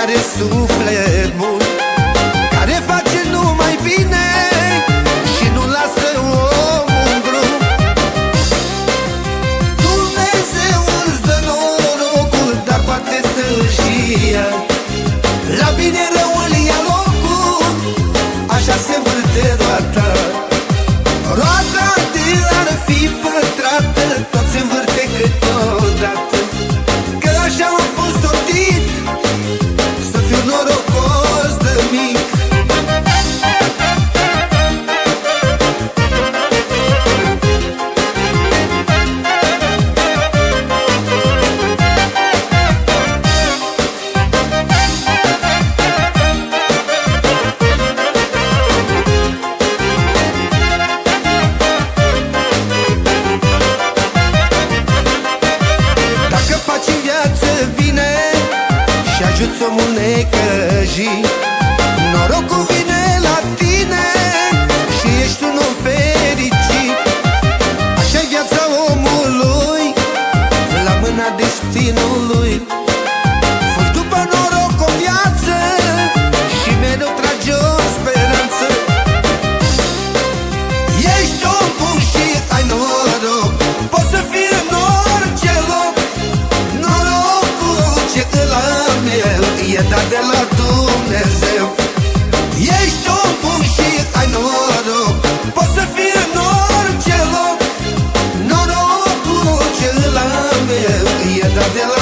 are suflet bun și Norocul vine la tine Și ești un om fericit. Așa viața omului La mâna destinului. la Dumnezeu. Ești om bun și ai noroc Poți să fii în orice loc. Norocul cel la meu e dat de la